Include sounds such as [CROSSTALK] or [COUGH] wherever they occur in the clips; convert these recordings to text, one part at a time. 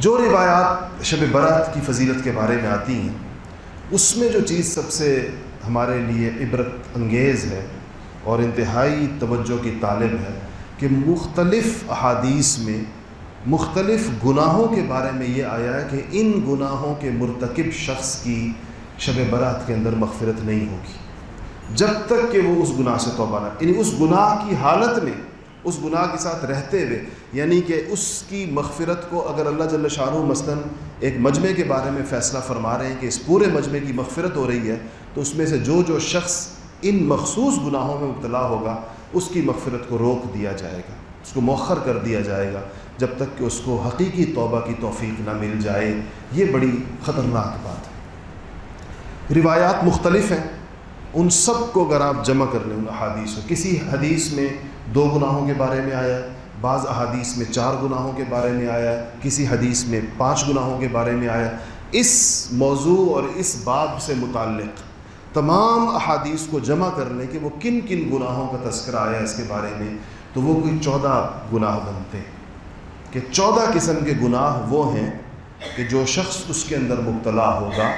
جو روایات شب برات کی فضیلت کے بارے میں آتی ہیں، اس میں جو چیز سب سے ہمارے لیے عبرت انگیز ہے اور انتہائی توجہ کی طالب ہے کہ مختلف احادیث میں، مختلف گناہوں کے بارے میں یہ آیا ہے کہ ان گناہوں کے مرتکب شخص کی شب برات کے اندر مغفرت نہیں ہوگی۔ جب تک کہ وہ اس گناہ سے توبہ نہ یعنی اس گناہ کی حالت میں اس گناہ کے ساتھ رہتے ہوئے یعنی کہ اس کی مغفرت کو اگر اللہ جل شاہ مثلاً ایک مجمع کے بارے میں فیصلہ فرما رہے ہیں کہ اس پورے مجمع کی مغفرت ہو رہی ہے، تو اس میں سے جو جو شخص ان مخصوص گناہوں میں مبتلا ہوگا، اس کی مغفرت کو روک دیا جائے گا، اس کو مؤخر کر دیا جائے گا، جب تک کہ اس کو حقیقی توبہ کی توفیق نہ مل جائے۔ یہ بڑی خطرناک بات ہے۔ روایات مختلف ہیں، ان سب کو اگر آپ جمع کر لیں، ان احادیث کسی حدیث میں دو گناہوں کے بارے میں آیا ہے بعض احادیث میں چار گناہوں کے بارے میں آیا ہے کسی حدیث میں پانچ گناہوں کے بارے میں آیا۔ اس موضوع اور اس باب سے متعلق تمام احادیث کو جمع کر لیں کہ وہ کن کن گناہوں کا تذکرہ آیا اس کے بارے میں، تو وہ کوئی چودہ گناہ بنتے۔ ہیں کہ چودہ قسم کے گناہ وہ ہیں کہ جو شخص اس کے اندر مبتلا ہوگا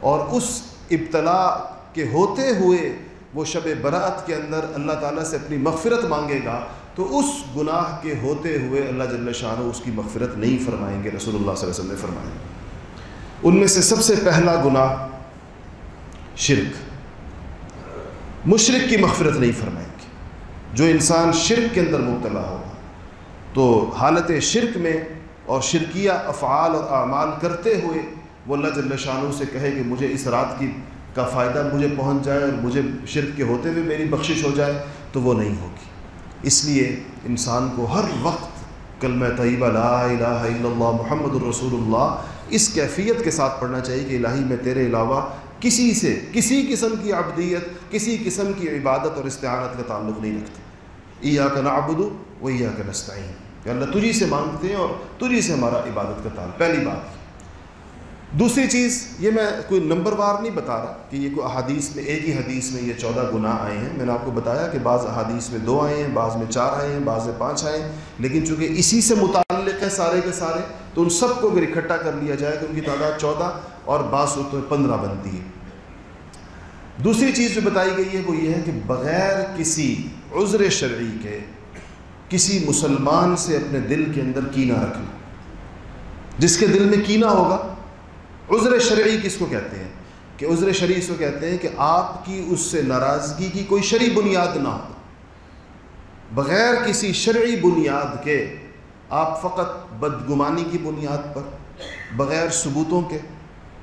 اور اس ابتلا کے ہوتے ہوئے وہ شب برات کے اندر اللہ تعالیٰ سے اپنی مغفرت مانگے گا، تو اس گناہ کے ہوتے ہوئے اللہ جل شاہ اس کی مغفرت نہیں فرمائیں گے، رسول اللہ صلی اللہ علیہ وسلم نے فرمائیں ان میں سے سب سے پہلا گناہ شرک۔ مشرق کی مغفرت نہیں فرمائیں گے۔ جو انسان شرک کے اندر مبتلا ہوگا، تو حالت شرک میں اور شرکیہ افعال اور اعمال کرتے ہوئے وہ اللہ جل شاہ سے کہے کہ مجھے اس رات کی کا فائدہ مجھے پہنچ جائے اور مجھے شرک کے ہوتے ہوئے میری بخشش ہو جائے تو وہ نہیں ہوگی۔ اس لیے انسان کو ہر وقت کلمہ طیبہ لا الہ الا اللہ محمد الرسول اللہ اس کیفیت کے ساتھ پڑھنا چاہیے کہ الہی میں تیرے علاوہ کسی سے، کسی قسم کی عبدیت، کسی قسم کی عبادت اور استعانت کا تعلق نہیں رکھتے۔ ایا کا نعبد و ایا کا نستعین۔ کہ اللہ تجھی سے مانگتے ہیں اور تجھی سے ہمارا عبادت کا تعلق۔ پہلی بات۔ دوسری چیز، یہ میں کوئی نمبر وار نہیں بتا رہا کہ یہ کوئی احادیث میں، ایک ہی حدیث میں یہ چودہ گناہ آئے ہیں۔ میں نے آپ کو بتایا کہ بعض احادیث میں دو آئے ہیں، بعض میں چار آئے ہیں، بعض میں پانچ آئے ہیں۔ لیکن چونکہ اسی سے متعلق ہے سارے کے سارے، تو ان سب کو اگر اکٹھا کر لیا جائے تو ان کی تعداد چودہ اور بعض میں پندرہ بنتی ہے۔ دوسری چیز جو بتائی گئی ہے وہ یہ ہے کہ بغیر کسی عذر شرعی کے کسی مسلمان سے اپنے دل کے اندر کینہ رکھنا۔ جس کے دل میں کینہ ہوگا عذر شرعی کس کو کہتے ہیں؟ کہ عذر شرعی اس کو کہتے ہیں کہ آپ کی اس سے ناراضگی کی کوئی شرعی بنیاد نہ ہو۔ بغیر کسی شرعی بنیاد کے آپ فقط بدگمانی کی بنیاد پر، بغیر ثبوتوں کے،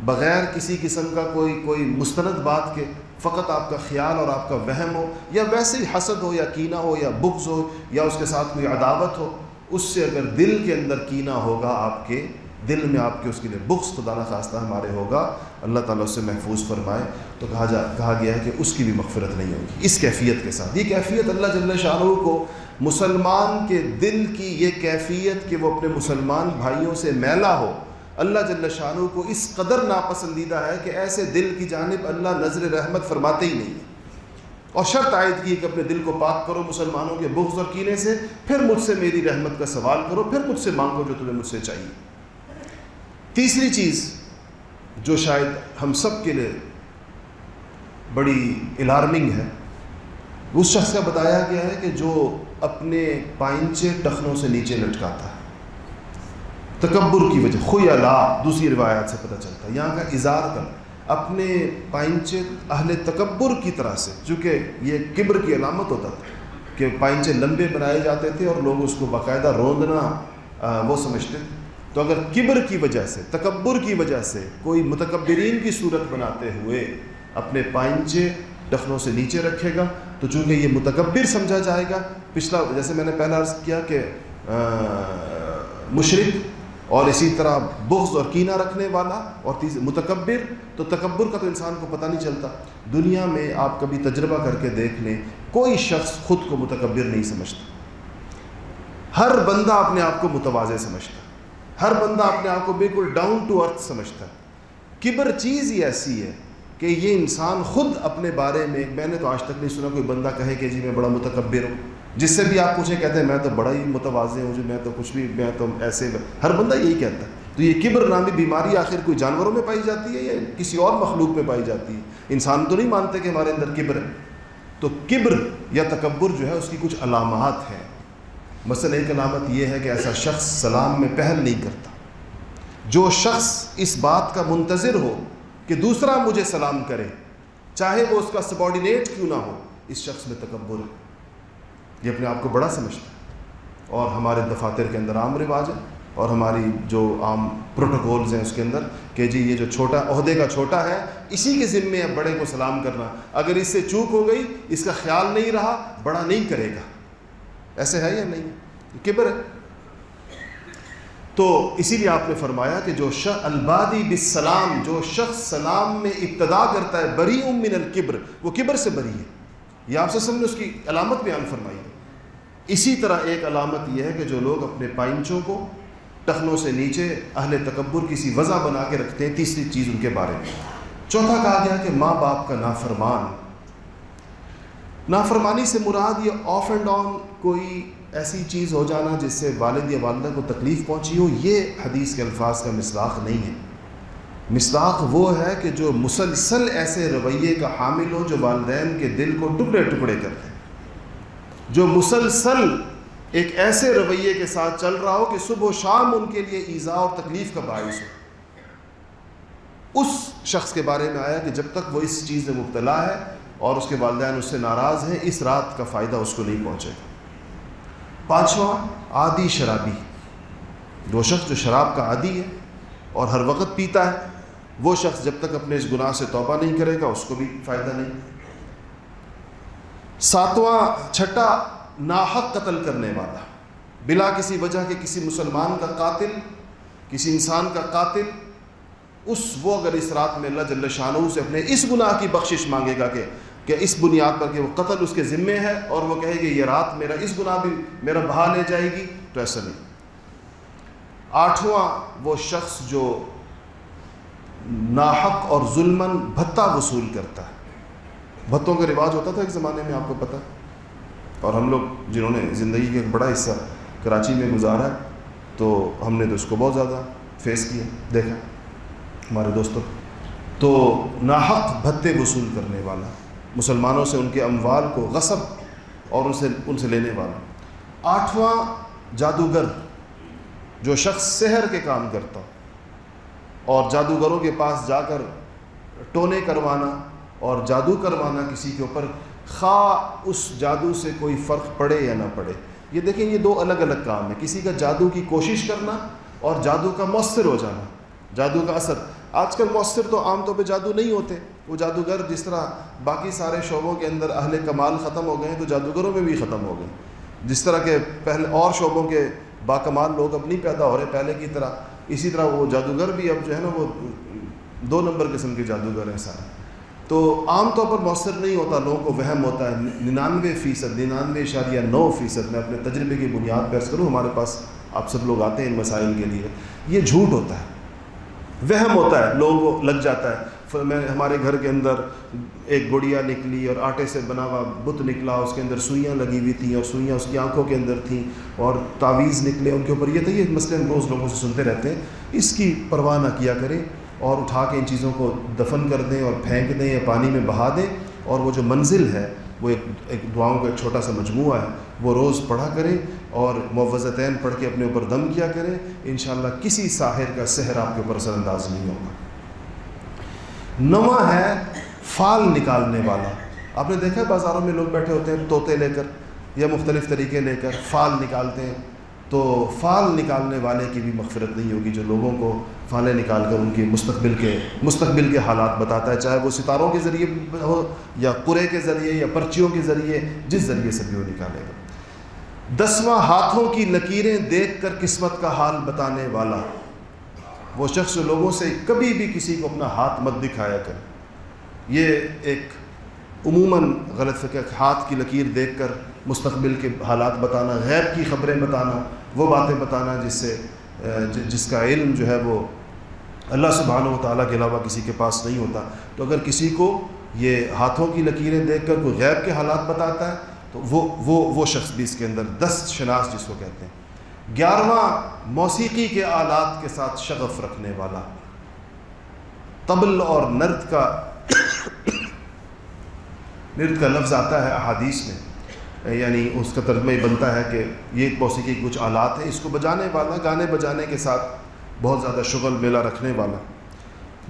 بغیر کسی قسم کا کوئی کوئی مستند بات کے فقط آپ کا خیال اور آپ کا وہم ہو، یا ویسے ہی حسد ہو، یا کینہ ہو، یا بغض ہو، یا اس کے ساتھ کوئی عداوت ہو، اس سے اگر دل کے اندر کینہ ہوگا آپ کے دل میں آپ کے اس کے لیے بغض خدا نخواستہ ہمارے ہوگا۔ اللہ تعالیٰ اس سے محفوظ فرمائے۔ تو کہا جا، کہا گیا ہے کہ اس کی بھی مغفرت نہیں ہوگی۔ اس کیفیت کے ساتھ، یہ کیفیت اللہ جل شاہ کو مسلمان کے دل کی یہ کیفیت کہ وہ اپنے مسلمان بھائیوں سے میلا ہو۔ اللہ جل شاہ کو اس قدر ناپسندیدہ ہے کہ ایسے دل کی جانب اللہ نظر رحمت فرماتے ہی نہیں ہے۔ اور شرط عائد کی کہ اپنے دل کو پاک کرو مسلمانوں کے بغض اور کینے سے۔ پھر مجھ سے میری رحمت کا سوال کرو، پھر مجھ سے مانگو جو تمہیں مجھ سے چاہیے۔ تیسری چیز جو شاید ہم سب کے لیے بڑی الارمنگ ہے، اس شخص کا بتایا گیا ہے کہ جو اپنے پائنچے ٹخنوں سے نیچے لٹکاتا ہے۔ تکبر کی وجہ، خویا لا، دوسری روایات سے پتہ چلتا ہے۔ یہاں کا اظہار کر، اپنے پائنچے اہل تکبر کی طرح سے، چونکہ یہ کبر کی علامت ہوتا تھا کہ پائنچے لمبے بنائے جاتے تھے اور لوگ اس کو باقاعدہ روندنا وہ سمجھتے تھے۔ تو اگر کبر کی وجہ سے، تکبر کی وجہ سے کوئی متکبرین کی صورت بناتے ہوئے اپنے پائنچے ٹخنوں سے نیچے رکھے گا، تو چونکہ یہ متکبر سمجھا جائے گا، پچھلا جیسے میں نے پہلا عرض کیا کہ مشرق اور اسی طرح بغض اور کینہ رکھنے والا اور تیسرے متکبر، تو تکبر کا تو انسان کو پتہ نہیں چلتا۔ دنیا میں آپ کبھی تجربہ کر کے دیکھ لیں، کوئی شخص خود کو متکبر نہیں سمجھتا۔ ہر بندہ اپنے آپ کو متوازے سمجھتا۔ ہر بندہ اپنے آپ کو بالکل ڈاؤن ٹو ارتھ سمجھتا ہے۔ کبر چیز ہی ایسی ہے کہ یہ انسان خود اپنے بارے میں میں نے تو آج تک نہیں سنا کوئی بندہ کہے کہ جی میں بڑا متکبر ہوں۔ جس سے بھی آپ پوچھیں، کہتے ہیں میں تو بڑا ہی متوازے ہوں، جو میں تو کچھ بھی، میں تو ایسے ہر بندہ یہی کہتا ہے۔ تو یہ کبر نامی بیماری آخر کوئی جانوروں میں پائی جاتی ہے یا کسی اور مخلوق میں پائی جاتی ہے؟ انسان تو نہیں مانتے کہ ہمارے اندر کبر ہے۔ تو کبر یا تکبر جو ہے، اس کی کچھ علامات ہیں۔ مثلا ایک علامت یہ ہے کہ ایسا شخص سلام میں پہل نہیں کرتا۔ جو شخص اس بات کا منتظر ہو کہ دوسرا مجھے سلام کرے، چاہے وہ اس کا سبارڈینیٹ کیوں نہ ہو، اس شخص میں تکبر ہے۔ یہ اپنے آپ کو بڑا سمجھتا ہے۔ اور ہمارے دفاتر کے اندر عام رواج ہے۔ اور ہماری جو عام پروٹوکولز ہیں اس کے اندر کہ جی یہ جو چھوٹا عہدے کا چھوٹا ہے، اسی کے ذمے ہے بڑے کو سلام کرنا۔ اگر اس سے چوک ہو گئی، اس کا خیال نہیں رہا، بڑا نہیں کرے گا۔ ایسے ہے یا نہیں؟ کبر ہے؟ تو اسی لیے آپ نے فرمایا کہ جو شخ البادی بالسلام، جو شخص سلام میں ابتدا کرتا ہے، بری من القبر وہ کبر سے بری ہے۔ یہ آپ سے نے اس کی علامت بیان فرمائی ہے۔ اسی طرح ایک علامت یہ ہے کہ جو لوگ اپنے پائنچوں کو ٹخنوں سے نیچے اہل تکبر کسی وضع بنا کے رکھتے ہیں، تیسری چیز ان کے بارے میں۔ چوتھا کہا گیا کہ ماں باپ کا نافرمان نافرمانی سے مراد یہ آف اینڈ آن کوئی ایسی چیز ہو جانا جس سے والد یا والدہ کو تکلیف پہنچی ہو، یہ حدیث کے الفاظ کا مصداق نہیں ہے۔ مصداق وہ ہے کہ جو مسلسل ایسے رویے کا حامل ہو جو والدین کے دل کو ٹکڑے ٹکڑے کر دیں جو مسلسل ایک ایسے رویے کے ساتھ چل رہا ہو کہ صبح و شام ان کے لیے ایزا اور تکلیف کا باعث ہو۔ اس شخص کے بارے میں آیا کہ جب تک وہ اس چیز میں مبتلا ہے اور اس کے والدین اس سے ناراض ہیں، اس رات کا فائدہ اس کو نہیں پہنچے گا۔ پانچواں، عادی شرابی۔ دو شخص جو شراب کا عادی ہے اور ہر وقت پیتا ہے، وہ شخص جب تک اپنے اس گناہ سے توبہ نہیں کرے گا، اس کو بھی فائدہ نہیں۔ ساتواں، چھٹا، ناحق قتل کرنے والا۔ بلا کسی وجہ کے کسی مسلمان کا قاتل، کسی انسان کا قاتل اس وہ اگر اس رات میں اللہ جل شانو سے اپنے اس گناہ کی بخشش مانگے گا کہ کہ اس بنیاد پر کہ وہ قتل اس کے ذمے ہے اور وہ کہے گی یہ رات میرا اس گناہ بھی میرا بہا لے جائے گی، تو ایسا نہیں۔ آٹھواں وہ شخص جو ناحق اور ظلمن بھتہ وصول کرتا ہے۔ بھتوں کا رواج ہوتا تھا ایک زمانے میں، آپ کو پتہ۔ اور ہم لوگ جنہوں نے زندگی کا ایک بڑا حصہ کراچی میں گزارا ہے تو ہم نے تو اس کو بہت زیادہ فیس کیا، دیکھا۔ ہمارے دوستوں، تو ناحق بھتے وصول کرنے والا، مسلمانوں سے ان کے اموال کو غصب اور ان سے ان سے لینے والا۔ آٹھواں جادوگر جو شخص سحر کے کام کرتا، اور جادوگروں کے پاس جا کر ٹونے کروانا اور جادو کروانا کسی کے اوپر، خواہ اس جادو سے کوئی فرق پڑے یا نہ پڑے۔ یہ دیکھیں، یہ دو الگ الگ کام ہیں۔ کسی کا جادو کی کوشش کرنا اور جادو کا مؤثر ہو جانا، جادو کا اثر۔ آج کل مؤثر تو عام طور پہ جادو نہیں ہوتے۔ وہ جادوگر جس طرح باقی سارے شعبوں کے اندر اہل کمال ختم ہو گئے ہیں تو جادوگروں میں بھی ختم ہو گئے۔ جس طرح کے پہلے اور شعبوں کے باکمال لوگ اب نہیں پیدا ہو رہے پہلے کی طرح۔ اسی طرح وہ جادوگر بھی اب جو ہے نا وہ دو نمبر قسم کے جادوگر ہیں سارے۔ تو عام طور پر مؤثر نہیں ہوتا، لوگوں کو وہم ہوتا ہے۔ ننانوے فیصد، ننانوے اشاریہ نو فیصد میں اپنے تجربے کی بنیاد پیش کروں، ہمارے پاس آپ سب لوگ آتے ہیں ان مسائل کے لیے۔ یہ جھوٹ ہوتا ہے۔ وہم ہوتا ہے لوگوں کو لگ جاتا ہے۔ میں ہمارے گھر کے اندر ایک گڑیا نکلی اور آٹے سے بنا ہوا بت نکلا، اس کے اندر سوئیاں لگی ہوئی تھیں اور سوئیاں اس کی آنکھوں کے اندر تھیں اور تعویذ نکلے ان کے اوپر۔ یہ تھا یہ مسئلے ہم روز لوگوں سے سنتے رہتے ہیں۔ اس کی پرواہ نہ کیا کریں اور اٹھا کے ان چیزوں کو دفن کر دیں اور پھینک دیں یا پانی میں بہا دیں اور وہ جو منزل ہے وہ ایک ایک دعاؤں کا ایک چھوٹا سا مجموعہ ہے۔ وہ روز پڑھا کریں اور معوضتین پڑھ کے اپنے اوپر دم کیا کریں انشاءاللہ کسی ساحر کا سحر آپ کے اوپر اثر انداز نہیں ہوگا۔ نواں ہے فال نکالنے والا۔ آپ نے دیکھا ہے بازاروں میں لوگ بیٹھے ہوتے ہیں طوطے لے کر یا مختلف طریقے لے کر فال نکالتے ہیں۔ تو فال نکالنے والے کی بھی مغفرت نہیں ہوگی جو لوگوں کو فالیں نکال کر ان کی مستقبل کے مستقبل کے حالات بتاتا ہے، چاہے وہ ستاروں کے ذریعے ہو یا قرے کے ذریعے یا پرچیوں کے ذریعے، جس ذریعے سے بھی وہ نکالے گا۔ دسواں، ہاتھوں کی لکیریں دیکھ کر قسمت کا حال بتانے والا۔ وہ شخص لوگوں سے کبھی بھی کسی کو اپنا ہاتھ مت دکھایا کر یہ ایک عموماً غلط فکر، ہاتھ کی لکیر دیکھ کر مستقبل کے حالات بتانا غیر کی خبریں بتانا، وہ باتیں بتانا جس سے جس کا علم جو ہے وہ اللہ سبحانہ و تعالیٰ کے علاوہ کسی کے پاس نہیں ہوتا۔ تو اگر کسی کو یہ ہاتھوں کی لکیریں دیکھ کر کوئی غیب کے حالات بتاتا ہے، تو وہ وہ وہ شخص بھی اس کے اندر دست شناس جس کو کہتے ہیں۔ گیارہواں، موسیقی کے آلات کے ساتھ شغف رکھنے والا۔ طبل اور نرد کا نرد کا لفظ آتا ہے احادیث میں۔ یعنی اس کا ترجمہ ہی بنتا ہے کہ یہ موسیقی کے کچھ آلات ہیں، اس کو بجانے والا، گانے بجانے کے ساتھ بہت زیادہ شغل میلہ رکھنے والا۔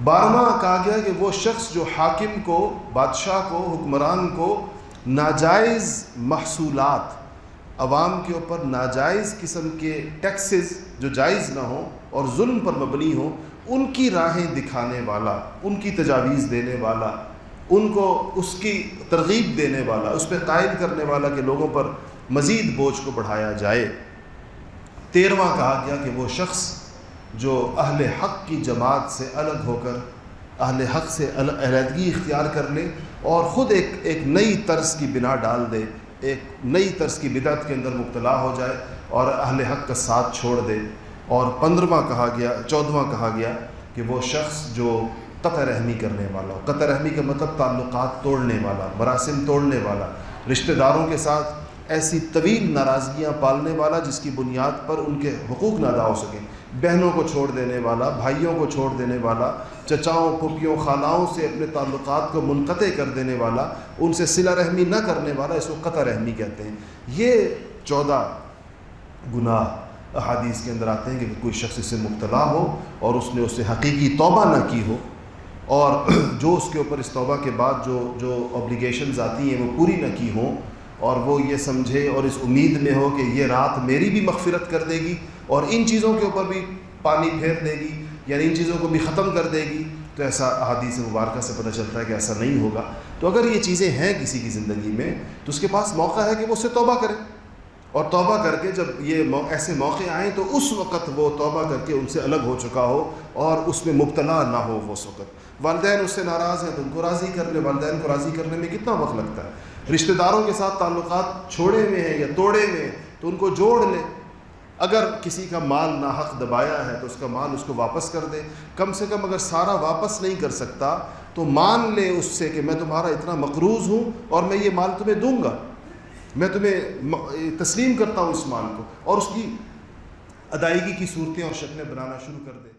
بارہواں کہا گیا کہ وہ شخص جو حاکم کو، بادشاہ کو، حکمران کو ناجائز محصولات، عوام کے اوپر ناجائز قسم کے ٹیکسز جو جائز نہ ہوں اور ظلم پر مبنی ہوں، ان کی راہیں دکھانے والا، ان کی تجاویز دینے والا ان کو اس کی ترغیب دینے والا، اس پہ قائم کرنے والا کہ لوگوں پر مزید بوجھ کو بڑھایا جائے۔ تیرواں کہا گیا کہ وہ شخص جو اہل حق کی جماعت سے الگ ہو کر، اہل حق سے علیحدگی اختیار کر لے اور خود ایک ایک نئی طرز کی بنا ڈال دے، ایک نئی طرز کی بدعت کے اندر مبتلا ہو جائے اور اہل حق کا ساتھ چھوڑ دے۔ اور پندرواں کہا گیا، چودھواں کہا گیا کہ وہ شخص جو قطع رحمی کرنے والا ہو قطع رحمی کا مطلب تعلقات توڑنے والا، مراسم توڑنے والا، رشتہ داروں کے ساتھ ایسی طویل ناراضگیاں پالنے والا جس کی بنیاد پر ان کے حقوق نہ ادا ہو سکیں۔ بہنوں کو چھوڑ دینے والا، بھائیوں کو چھوڑ دینے والا، چچاؤں، پھپھیوں خالاؤں سے اپنے تعلقات کو منقطع کر دینے والا، ان سے صلہ رحمی نہ کرنے والا اس کو قطع رحمی کہتے ہیں۔ یہ چودہ گناہ احادیث کے اندر آتے ہیں کہ کوئی شخص اس سے مبتلا ہو اور اس نے اس سے حقیقی توبہ نہ کی ہو۔ اور [CLEARS THROAT] جو اس کے اوپر اس توبہ کے بعد جو جو اوبلیگیشنز آتی ہیں وہ پوری نہ کی ہوں اور وہ یہ سمجھے اور اس امید میں ہو کہ یہ رات میری بھی مغفرت کر دے گی اور ان چیزوں کے اوپر بھی پانی پھیر دے گی یعنی ان چیزوں کو بھی ختم کر دے گی۔ تو ایسا احادیث مبارکہ سے پتہ چلتا ہے کہ ایسا نہیں ہوگا۔ تو اگر یہ چیزیں ہیں کسی کی زندگی میں، تو اس کے پاس موقع ہے کہ وہ اس سے توبہ کرے۔ اور توبہ کر کے جب یہ ایسے موقع آئیں تو اس وقت وہ توبہ کر کے ان سے الگ ہو چکا ہو اور اس میں مبتلا نہ ہو وہ اس وقت والدین اس سے ناراض ہیں تو ان کو راضی کر والدین کو راضی کرنے میں کتنا وقت لگتا ہے؟ رشتہ داروں کے ساتھ تعلقات چھوڑے ہوئے ہیں یا توڑے ہوئے ہیں تو ان کو جوڑ لے اگر کسی کا مال ناحق دبایا ہے تو اس کا مال اس کو واپس کر دے کم سے کم اگر سارا واپس نہیں کر سکتا تو مان لے اس سے کہ میں تمہارا اتنا مقروض ہوں اور میں یہ مال تمہیں دوں گا۔ میں تمہیں تسلیم کرتا ہوں اس مال کو اور اس کی ادائیگی کی صورتیں اور شکلیں بنانا شروع کر دے۔